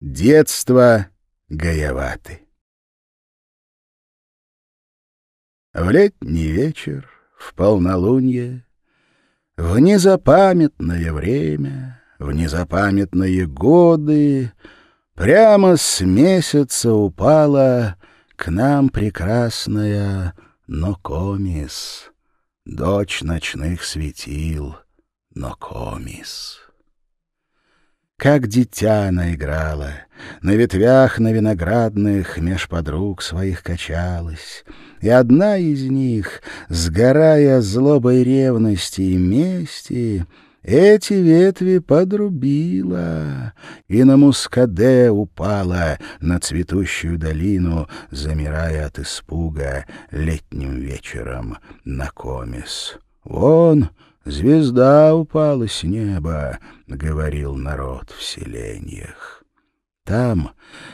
Детство Гаяваты. В летний вечер, в полнолуние, В незапамятное время, В незапамятные годы Прямо с месяца упала К нам прекрасная Нокомис, Дочь ночных светил Нокомис. Как дитя она играла, на ветвях на виноградных меж подруг своих качалась, и одна из них, сгорая злобой ревности и мести, эти ветви подрубила и на мускаде упала на цветущую долину, замирая от испуга летним вечером на комис. Вон Звезда упала с неба, — говорил народ в селениях. Там,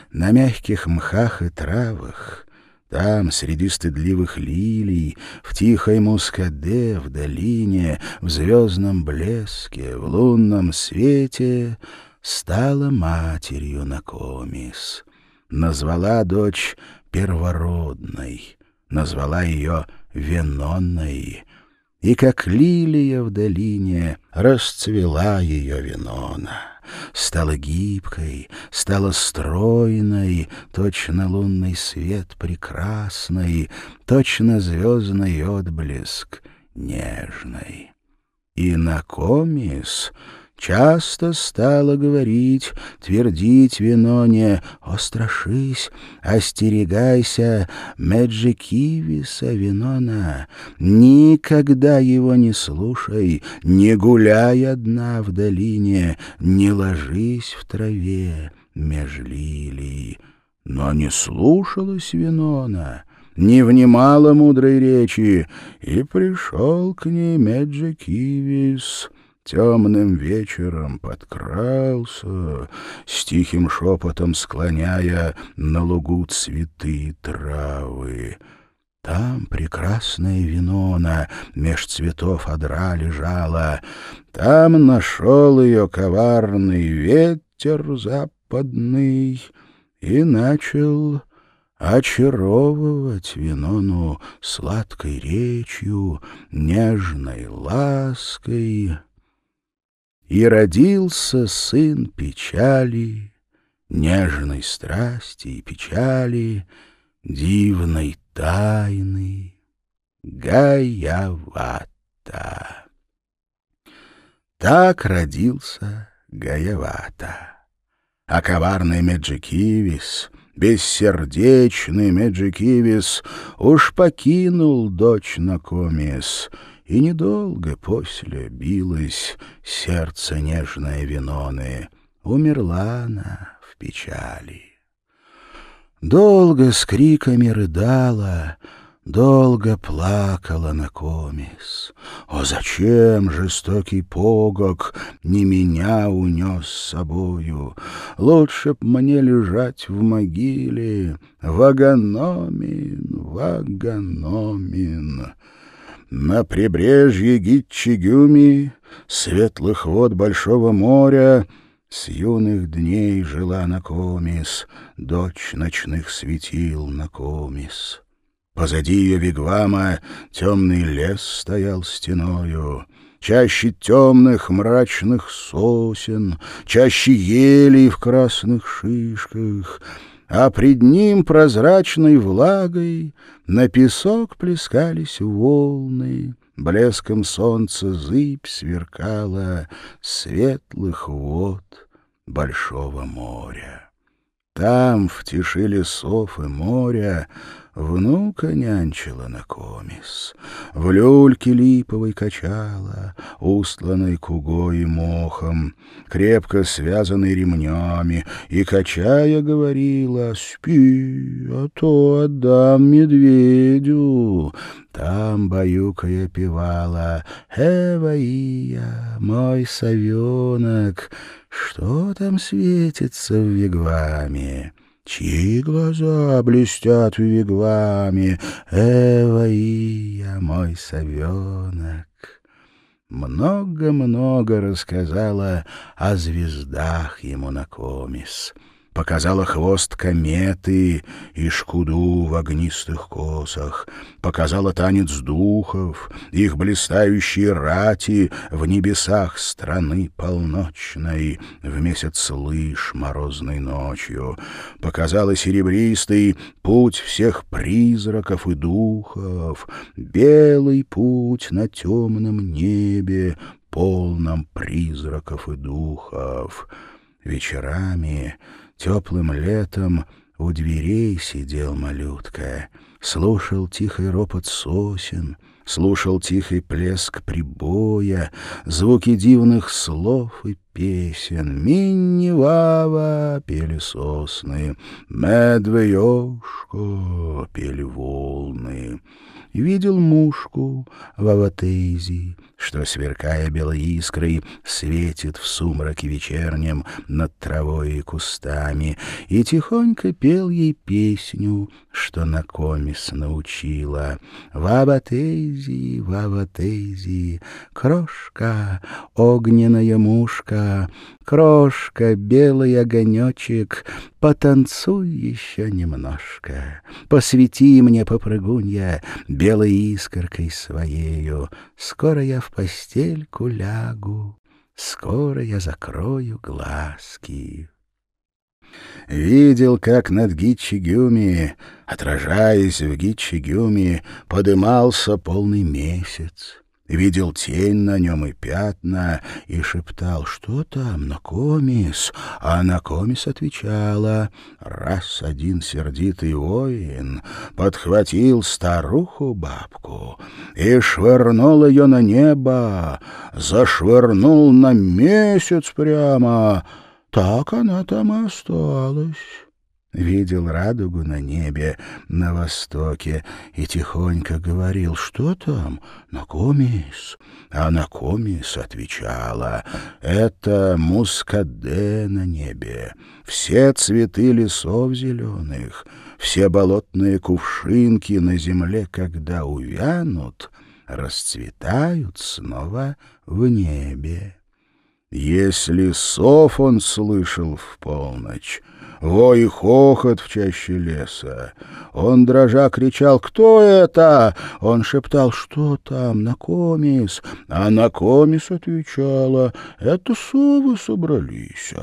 на мягких мхах и травах, там, среди стыдливых лилий, в тихой мускаде, в долине, в звездном блеске, в лунном свете стала матерью Накомис. Назвала дочь первородной, назвала ее Венонной — и как лилия в долине расцвела ее винона. Стала гибкой, стала стройной, точно лунный свет прекрасный, точно звездный отблеск нежный. И на комис Часто стала говорить, твердить Виноне, «О, страшись, остерегайся Меджикивиса, Винона, никогда его не слушай, не гуляй одна в долине, не ложись в траве меж лилий». Но не слушалась Винона, не внимала мудрой речи, и пришел к ней Меджикивис — темным вечером подкрался, с тихим шепотом склоняя на лугу цветы и травы. Там прекрасная винона меж цветов одра лежала, там нашел ее коварный ветер западный и начал очаровывать Винону сладкой речью, нежной лаской. И родился сын печали, Нежной страсти и печали, Дивной тайны Гаявата. Так родился Гаявата. А коварный Меджикивис, бессердечный Меджикивис, Уж покинул дочь Накомис — и недолго после билось сердце нежное Виноны. Умерла она в печали. Долго с криками рыдала, Долго плакала на комис. О, зачем жестокий погок Не меня унес с собою? Лучше б мне лежать в могиле, Вагономин, Вагономин. На прибрежье Гитчигюми, светлых вод Большого моря, с юных дней жила Накомис, дочь ночных светил Накомис. Позади ее вигвама темный лес стоял стеною, чаще темных мрачных сосен, чаще елей в красных шишках — а пред ним прозрачной влагой на песок плескались волны, блеском солнца зыбь сверкала светлых вод большого моря. Там, в тиши лесов и моря, Внука нянчила на комис, В люльке липовой качала, Устланной кугой и мохом, Крепко связанной ремнями, И, качая, говорила, «Спи, а то отдам медведю». Там баюкая певала, «Эваия, мой совенок, Что там светится в вигваме?» Чьи глаза блестят в вигваме, Эваия, мой совенок? Много-много рассказала о звездах ему на комис. Показала хвост кометы и шкуду в огнистых косах, показала танец духов, их блистающие рати в небесах страны полночной, в месяц лыж морозной ночью, показала серебристый путь всех призраков и духов, белый путь на темном небе, полном призраков и духов. Вечерами, теплым летом, у дверей сидел малютка, слушал тихий ропот сосен, слушал тихий плеск прибоя, звуки дивных слов и песен. Минни-вава пели сосны, медвеёшко пели волны. Видел мушку в аватейзи, что, сверкая белой искрой, светит в сумраке вечернем над травой и кустами, и тихонько пел ей песню, что на комис научила. Ваватейзи, Ваватейзи, крошка, огненная мушка, крошка, белый огонечек, потанцуй еще немножко, посвети мне, попрыгунья, белой искоркой своею, скоро я в постельку лягу, скоро я закрою глазки. Видел, как над Гичигюми, отражаясь в Гичигюми, подымался полный месяц видел тень на нем и пятна, и шептал, что там, Накомис? А Накомис отвечала, раз один сердитый воин подхватил старуху-бабку и швырнул ее на небо, зашвырнул на месяц прямо, так она там и осталась видел радугу на небе на востоке и тихонько говорил, что там, Накомис? А Накомис отвечала, это мускаде на небе, все цветы лесов зеленых, все болотные кувшинки на земле, когда увянут, расцветают снова в небе. Если сов он слышал в полночь, вой и хохот в чаще леса. Он, дрожа, кричал «Кто это?» Он шептал «Что там, Накомис?» А Накомис отвечала «Это совы собрались»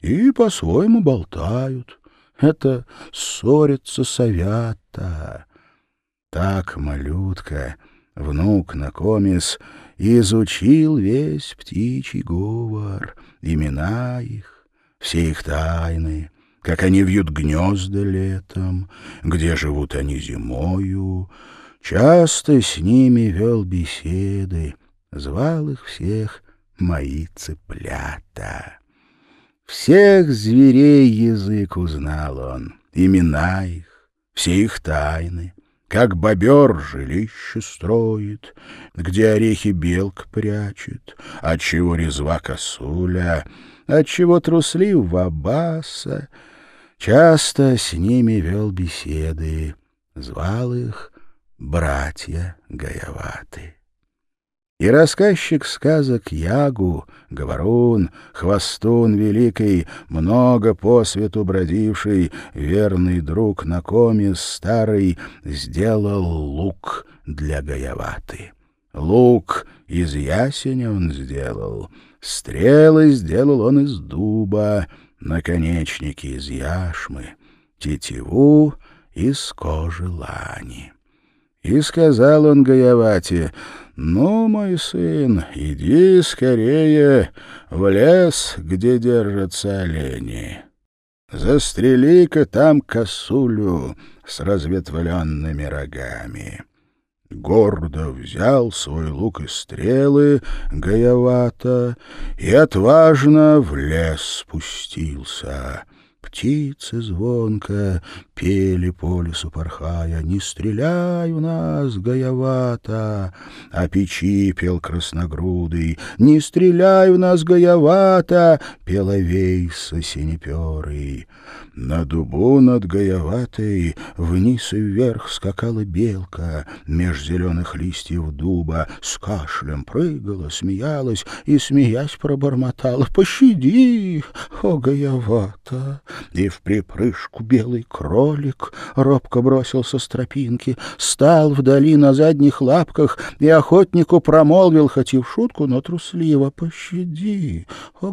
и по-своему болтают. Это ссорится совята. Так малютка, внук Накомис, изучил весь птичий говор, имена их, все их тайны, как они вьют гнезда летом, где живут они зимою. Часто с ними вел беседы, звал их всех мои цыплята. Всех зверей язык узнал он, имена их, все их тайны, как бобер жилище строит, где орехи белк прячет, отчего резва косуля, отчего труслив вабаса, Часто с ними вел беседы, звал их братья Гаяваты. И рассказчик сказок Ягу, Говорун, Хвостун Великий, много по свету бродивший, верный друг Накомис старый, сделал лук для Гаяваты. Лук из ясеня он сделал, стрелы сделал он из дуба, наконечники из яшмы, тетиву из кожи лани. И сказал он Гаявате, «Ну, мой сын, иди скорее в лес, где держатся олени. Застрели-ка там косулю с разветвленными рогами» гордо взял свой лук и стрелы Гаявата и отважно в лес спустился. Птицы звонко пели по лесу порхая, «Не стреляй в нас, гаявата!» А печи пел красногрудый, «Не стреляй в нас, гаявата!» Пела вейса синеперый. На дубу над гаяватой вниз и вверх скакала белка Меж зеленых листьев дуба, с кашлем прыгала, смеялась И, смеясь, пробормотала «Пощади, о, гаявата!» И в припрыжку белый кролик робко бросился с тропинки, стал вдали на задних лапках и охотнику промолвил, хоть и в шутку, но трусливо, «Пощади, о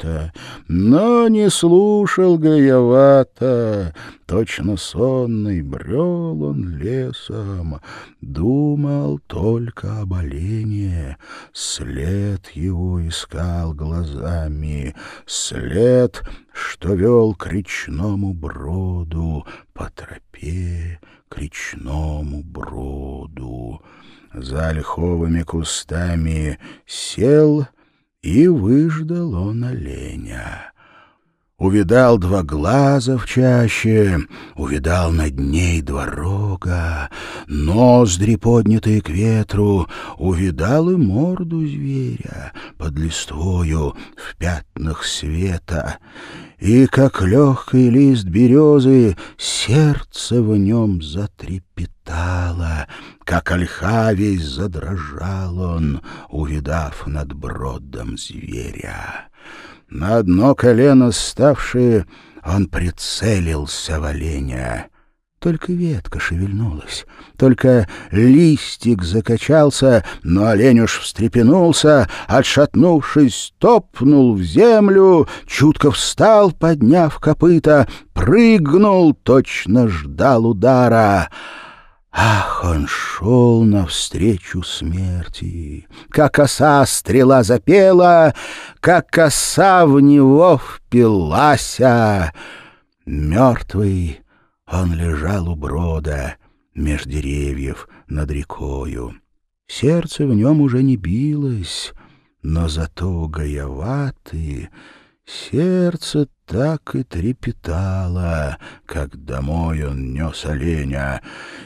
Гаявата!» Гаявата, но не слушал Гаявата. Точно сонный брел он лесом, думал только об олене. След его искал глазами, след, что вел к речному броду, по тропе к речному броду. За ольховыми кустами сел — и выждал он оленя. Увидал два глаза в чаще, увидал над ней два рога, ноздри, поднятые к ветру, увидал и морду зверя под листвою в пятнах света. И, как легкий лист березы, сердце в нем затрепетало, как ольха весь задрожал он, увидав над бродом зверя. На одно колено ставшие он прицелился в оленя. Только ветка шевельнулась, только листик закачался, но олень уж встрепенулся, отшатнувшись, топнул в землю, чутко встал, подняв копыта, прыгнул, точно ждал удара — Ах, он шел навстречу смерти, как оса стрела запела, как оса в него впилася. Мертвый он лежал у брода, меж деревьев над рекою. Сердце в нем уже не билось, но зато гаеватый Сердце так и трепетало, как домой он нес оленя,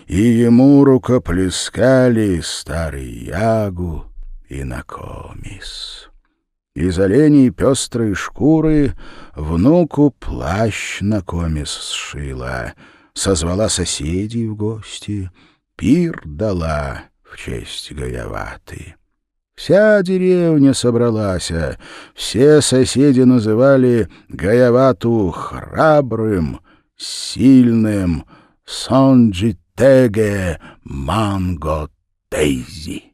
и ему рукоплескали старый ягу и накомис. Из оленей пестрые шкуры внуку плащ накомис сшила, созвала соседей в гости, пир дала в честь Гаяваты. Вся деревня собралась, а все соседи называли Гаявату храбрым, сильным, Сонджитеге Манго Тейзи.